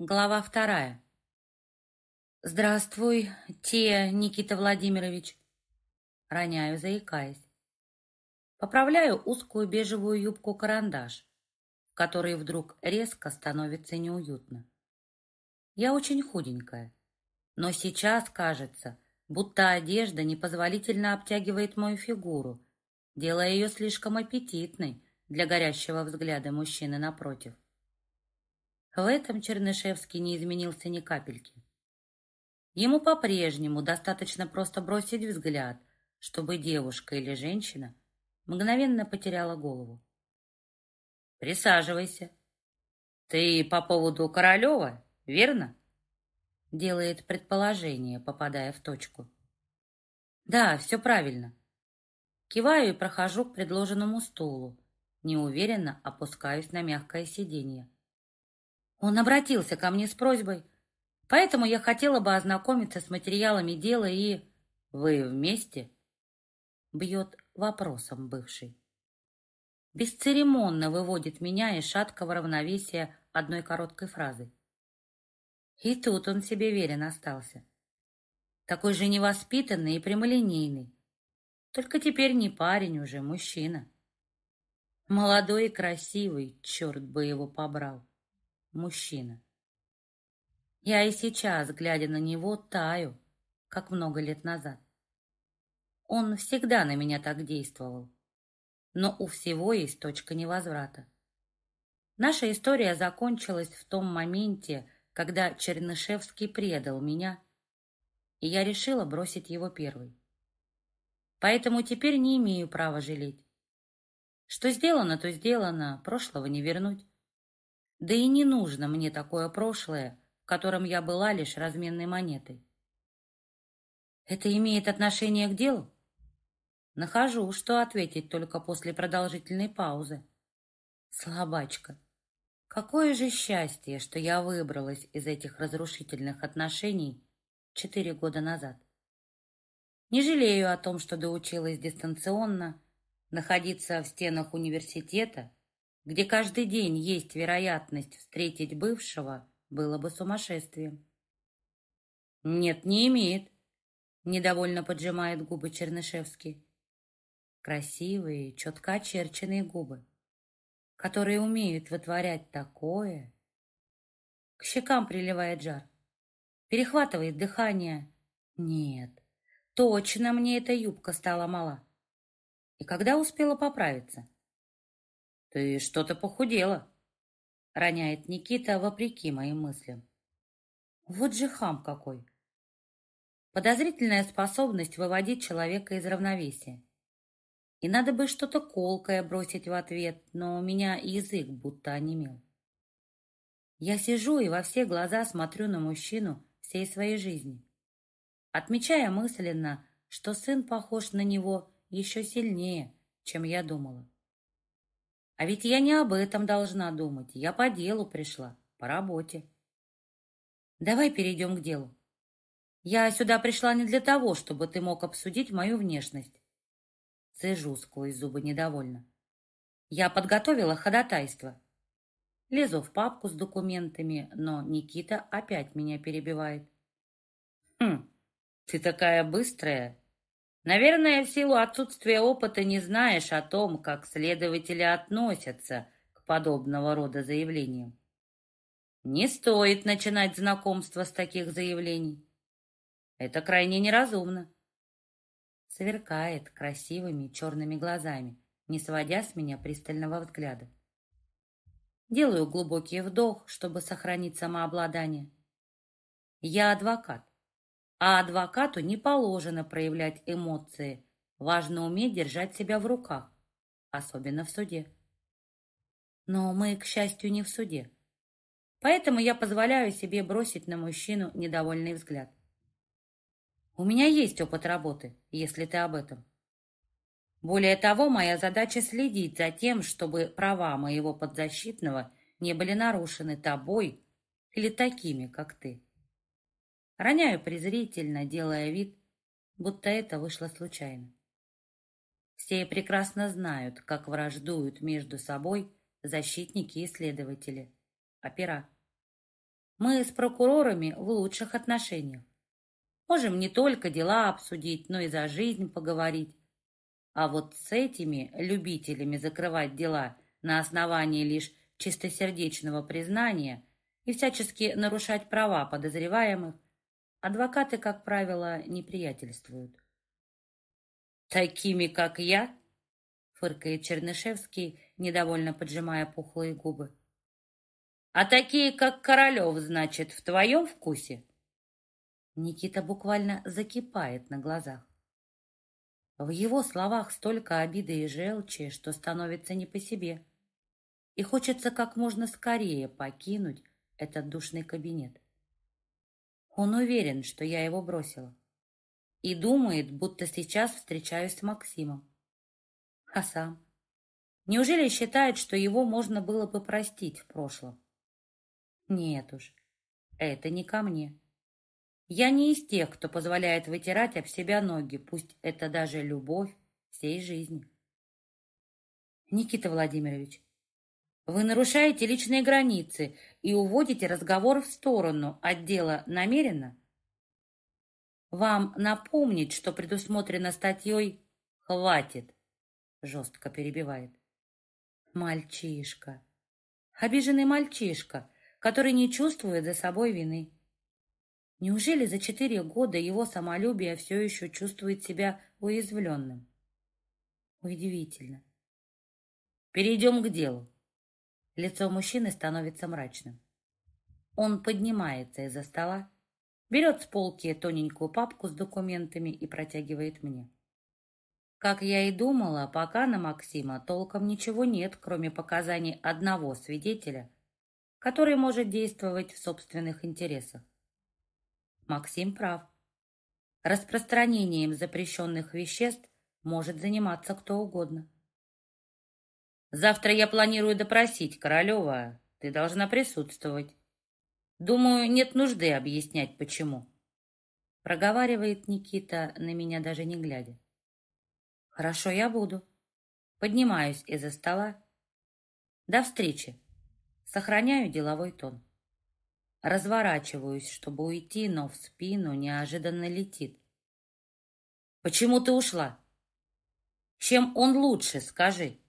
Глава вторая. «Здравствуй, те, Никита Владимирович!» Роняю, заикаясь. Поправляю узкую бежевую юбку-карандаш, в которой вдруг резко становится неуютно. Я очень худенькая, но сейчас кажется, будто одежда непозволительно обтягивает мою фигуру, делая ее слишком аппетитной для горящего взгляда мужчины напротив. В этом Чернышевский не изменился ни капельки. Ему по-прежнему достаточно просто бросить взгляд, чтобы девушка или женщина мгновенно потеряла голову. «Присаживайся. Ты по поводу Королева, верно?» Делает предположение, попадая в точку. «Да, все правильно». Киваю и прохожу к предложенному стулу. Неуверенно опускаюсь на мягкое сиденье. Он обратился ко мне с просьбой. Поэтому я хотела бы ознакомиться с материалами дела и... Вы вместе? Бьет вопросом бывший. Бесцеремонно выводит меня из шаткого равновесия одной короткой фразы. И тут он себе верен остался. Такой же невоспитанный и прямолинейный. Только теперь не парень уже, мужчина. Молодой и красивый, черт бы его побрал мужчина. Я и сейчас, глядя на него, таю, как много лет назад. Он всегда на меня так действовал. Но у всего есть точка невозврата. Наша история закончилась в том моменте, когда Чернышевский предал меня, и я решила бросить его первой. Поэтому теперь не имею права жалеть. Что сделано, то сделано, прошлого не вернуть. Да и не нужно мне такое прошлое, в котором я была лишь разменной монетой. Это имеет отношение к делу? Нахожу, что ответить только после продолжительной паузы. Слабачка. Какое же счастье, что я выбралась из этих разрушительных отношений четыре года назад. Не жалею о том, что доучилась дистанционно, находиться в стенах университета – где каждый день есть вероятность встретить бывшего, было бы сумасшествием. «Нет, не имеет», — недовольно поджимает губы Чернышевский. Красивые, четко очерченные губы, которые умеют вытворять такое. К щекам приливает жар, перехватывает дыхание. Нет, точно мне эта юбка стала мала. И когда успела поправиться? «Ты что-то похудела!» — роняет Никита вопреки моим мыслям. «Вот же хам какой!» Подозрительная способность выводить человека из равновесия. И надо бы что-то колкое бросить в ответ, но у меня язык будто онемел. Я сижу и во все глаза смотрю на мужчину всей своей жизни, отмечая мысленно, что сын похож на него еще сильнее, чем я думала. А ведь я не об этом должна думать. Я по делу пришла, по работе. Давай перейдем к делу. Я сюда пришла не для того, чтобы ты мог обсудить мою внешность. Цежу сквозь зубы недовольно. Я подготовила ходатайство. Лезу в папку с документами, но Никита опять меня перебивает. «Хм, ты такая быстрая!» Наверное, в силу отсутствия опыта не знаешь о том, как следователи относятся к подобного рода заявлениям. Не стоит начинать знакомство с таких заявлений. Это крайне неразумно. Сверкает красивыми черными глазами, не сводя с меня пристального взгляда. Делаю глубокий вдох, чтобы сохранить самообладание. Я адвокат а адвокату не положено проявлять эмоции. Важно уметь держать себя в руках, особенно в суде. Но мы, к счастью, не в суде. Поэтому я позволяю себе бросить на мужчину недовольный взгляд. У меня есть опыт работы, если ты об этом. Более того, моя задача следить за тем, чтобы права моего подзащитного не были нарушены тобой или такими, как ты роняю презрительно, делая вид, будто это вышло случайно. Все прекрасно знают, как враждуют между собой защитники и следователи, опера. Мы с прокурорами в лучших отношениях. Можем не только дела обсудить, но и за жизнь поговорить. А вот с этими любителями закрывать дела на основании лишь чистосердечного признания и всячески нарушать права подозреваемых – адвокаты, как правило, неприятельствуют «Такими, как я?» — фыркает Чернышевский, недовольно поджимая пухлые губы. «А такие, как Королев, значит, в твоем вкусе?» Никита буквально закипает на глазах. В его словах столько обиды и желчи, что становится не по себе. И хочется как можно скорее покинуть этот душный кабинет. Он уверен, что я его бросила. И думает, будто сейчас встречаюсь с Максимом. А сам? Неужели считает, что его можно было бы простить в прошлом? Нет уж, это не ко мне. Я не из тех, кто позволяет вытирать об себя ноги, пусть это даже любовь всей жизни. Никита Владимирович, вы нарушаете личные границы и уводите разговор в сторону от дела намеренно. Вам напомнить, что предусмотрено статьей «Хватит», — жестко перебивает. Мальчишка. Обиженный мальчишка, который не чувствует за собой вины. Неужели за четыре года его самолюбие все еще чувствует себя уязвленным? Удивительно. Перейдем к делу. Лицо мужчины становится мрачным. Он поднимается из-за стола, берет с полки тоненькую папку с документами и протягивает мне. Как я и думала, пока на Максима толком ничего нет, кроме показаний одного свидетеля, который может действовать в собственных интересах. Максим прав. Распространением запрещенных веществ может заниматься кто угодно. Завтра я планирую допросить Королева. Ты должна присутствовать. Думаю, нет нужды объяснять, почему. Проговаривает Никита, на меня даже не глядя. Хорошо, я буду. Поднимаюсь из-за стола. До встречи. Сохраняю деловой тон. Разворачиваюсь, чтобы уйти, но в спину неожиданно летит. «Почему ты ушла? Чем он лучше, скажи?»